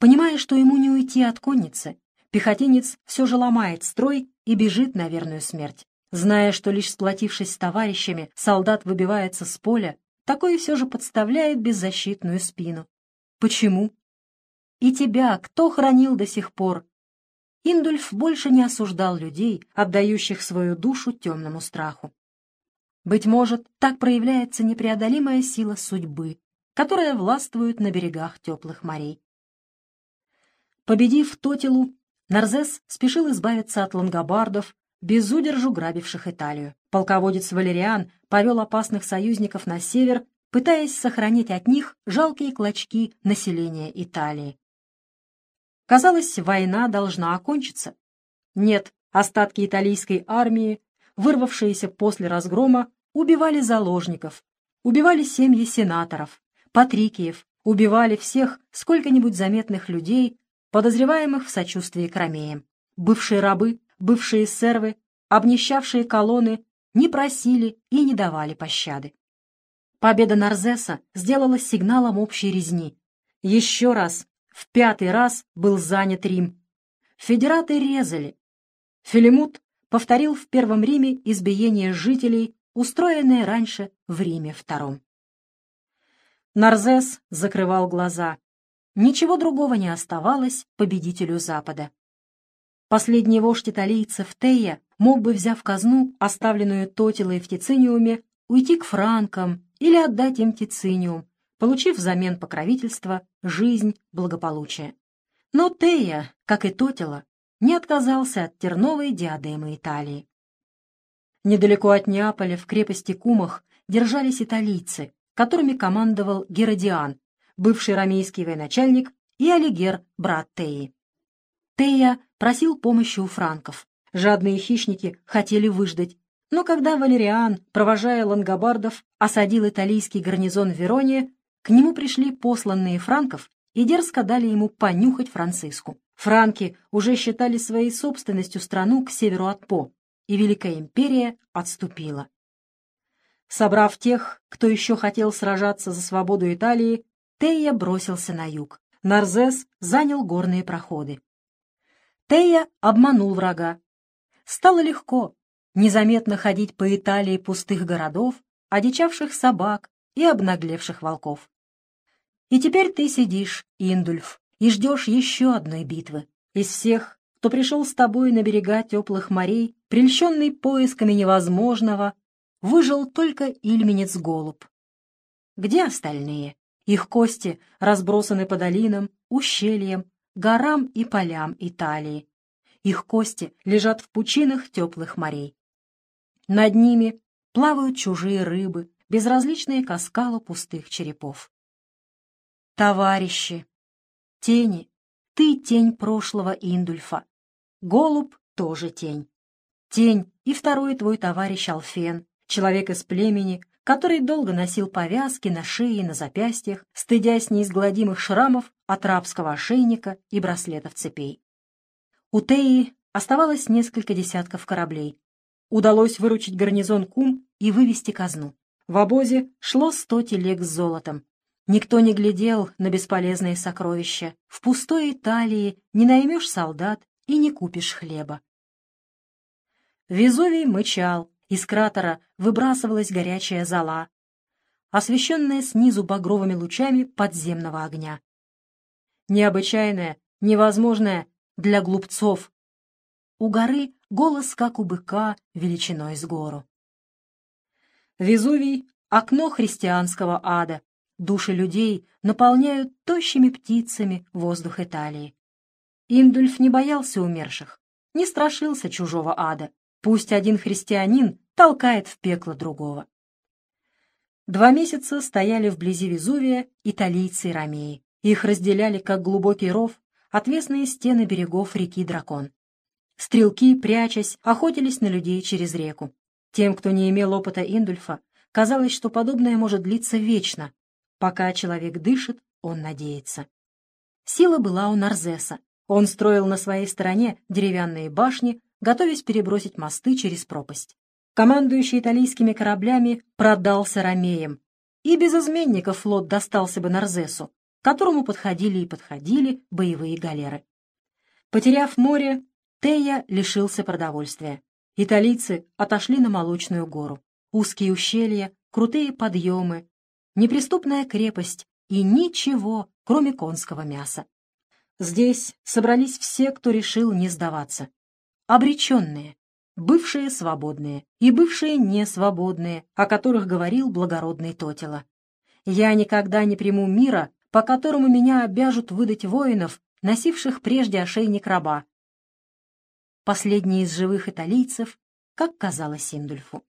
Понимая, что ему не уйти от конницы, пехотинец все же ломает строй и бежит на верную смерть. Зная, что лишь сплотившись с товарищами, солдат выбивается с поля, такой все же подставляет беззащитную спину. Почему? И тебя кто хранил до сих пор? Индульф больше не осуждал людей, отдающих свою душу темному страху. Быть может, так проявляется непреодолимая сила судьбы, которая властвует на берегах теплых морей. Победив Тотилу, Нарзес спешил избавиться от лангобардов, безудержу грабивших Италию. Полководец Валериан повел опасных союзников на север, пытаясь сохранить от них жалкие клочки населения Италии. Казалось, война должна окончиться. Нет, остатки итальянской армии, вырвавшиеся после разгрома, убивали заложников, убивали семьи сенаторов, патрикиев, убивали всех сколько-нибудь заметных людей, подозреваемых в сочувствии к ромеям. Бывшие рабы, бывшие сервы, обнищавшие колонны не просили и не давали пощады. Победа Нарзеса сделала сигналом общей резни. Еще раз, в пятый раз был занят Рим. Федераты резали. Филимут повторил в Первом Риме избиение жителей, устроенное раньше в Риме Втором. Нарзес закрывал глаза. Ничего другого не оставалось победителю Запада. Последний вождь италийцев Тея мог бы, взяв казну, оставленную Тотилой в Тициниуме, уйти к франкам или отдать им Тициниум, получив взамен покровительства, жизнь, благополучие. Но Тея, как и Тотила, не отказался от терновой диадемы Италии. Недалеко от Неаполя, в крепости Кумах, держались италийцы, которыми командовал Геродиан, бывший ромейский военачальник, и Алигер, брат Теи. Тея просил помощи у франков. Жадные хищники хотели выждать. Но когда Валериан, провожая лангобардов, осадил италийский гарнизон в Вероне, к нему пришли посланные франков и дерзко дали ему понюхать Франциску. Франки уже считали своей собственностью страну к северу от По, и Великая империя отступила. Собрав тех, кто еще хотел сражаться за свободу Италии, Тея бросился на юг. Нарзес занял горные проходы. Тея обманул врага. Стало легко, незаметно ходить по Италии пустых городов, одичавших собак и обнаглевших волков. И теперь ты сидишь, Индульф, и ждешь еще одной битвы. Из всех, кто пришел с тобой на берега теплых морей, прельщенный поисками невозможного, выжил только Ильменец-голубь. Где остальные? Их кости разбросаны по долинам, ущельям, горам и полям Италии. Их кости лежат в пучинах теплых морей. Над ними плавают чужие рыбы, безразличные к оскалу пустых черепов. Товарищи, тени, ты тень прошлого Индульфа. Голубь тоже тень. Тень и второй твой товарищ Алфен, человек из племени, который долго носил повязки на шее и на запястьях, стыдясь неизгладимых шрамов от рабского ошейника и браслетов цепей. У Теи оставалось несколько десятков кораблей. Удалось выручить гарнизон Кум и вывести казну. В обозе шло сто телег с золотом. Никто не глядел на бесполезные сокровища. В пустой Италии не наймешь солдат и не купишь хлеба. Везувий мычал, из кратера выбрасывалась горячая зола, освещенная снизу багровыми лучами подземного огня. Необычайное, невозможное для глупцов. У горы голос, как у быка, величиной с гору. Везувий — окно христианского ада. Души людей наполняют тощими птицами воздух Италии. Индульф не боялся умерших, не страшился чужого ада. Пусть один христианин толкает в пекло другого. Два месяца стояли вблизи Везувия италийцы и ромеи. Их разделяли, как глубокий ров, отвесные стены берегов реки Дракон. Стрелки, прячась, охотились на людей через реку. Тем, кто не имел опыта Индульфа, казалось, что подобное может длиться вечно. Пока человек дышит, он надеется. Сила была у Нарзеса. Он строил на своей стороне деревянные башни, готовясь перебросить мосты через пропасть. Командующий итальянскими кораблями продался ромеям, и без изменников флот достался бы Нарзесу. которому подходили и подходили боевые галеры. Потеряв море, Тея лишился продовольствия. Италийцы отошли на Молочную гору. Узкие ущелья, крутые подъемы, неприступная крепость и ничего, кроме конского мяса. Здесь собрались все, кто решил не сдаваться. Обреченные, бывшие свободные и бывшие несвободные, о которых говорил благородный Тотила. «Я никогда не приму мира, по которому меня обяжут выдать воинов, носивших прежде ошейник раба». Последний из живых италийцев, как казалось Индульфу.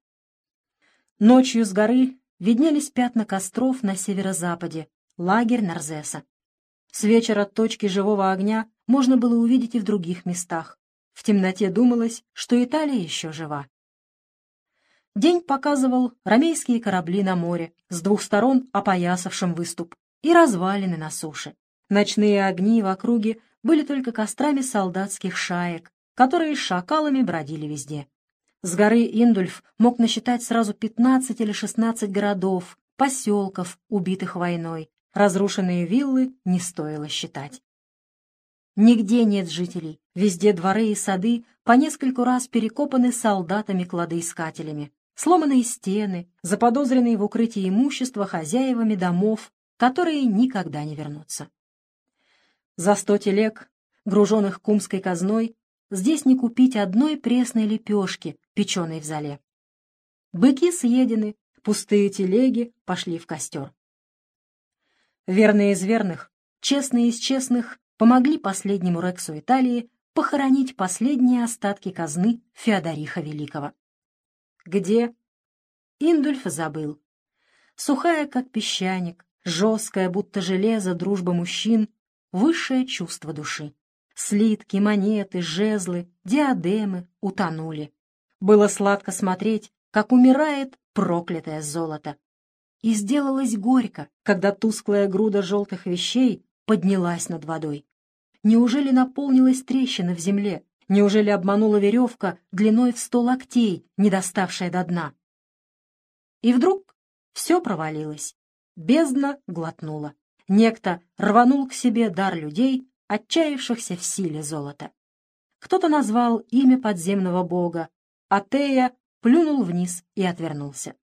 Ночью с горы виднелись пятна костров на северо-западе, лагерь Нарзеса. С вечера точки живого огня можно было увидеть и в других местах. В темноте думалось, что Италия еще жива. День показывал ромейские корабли на море, с двух сторон опоясавшим выступ, и развалины на суше. Ночные огни в округе были только кострами солдатских шаек, которые шакалами бродили везде. С горы Индульф мог насчитать сразу 15 или 16 городов, поселков, убитых войной. Разрушенные виллы не стоило считать. Нигде нет жителей, везде дворы и сады по нескольку раз перекопаны солдатами-кладоискателями. Сломанные стены, заподозренные в укрытии имущества хозяевами домов, которые никогда не вернутся. За сто телег, груженных кумской казной, здесь не купить одной пресной лепешки, печеной в зале. Быки съедены, пустые телеги пошли в костер. Верные из верных, честные из честных помогли последнему Рексу Италии похоронить последние остатки казны Феодориха Великого. Где? Индульф забыл. Сухая, как песчаник, жесткая, будто железо, дружба мужчин, высшее чувство души. Слитки, монеты, жезлы, диадемы утонули. Было сладко смотреть, как умирает проклятое золото. И сделалось горько, когда тусклая груда желтых вещей поднялась над водой. Неужели наполнилась трещина в земле? Неужели обманула веревка длиной в сто локтей, не доставшая до дна? И вдруг все провалилось. Бездна глотнула. Некто рванул к себе дар людей, отчаявшихся в силе золота. Кто-то назвал имя подземного бога, а Тея плюнул вниз и отвернулся.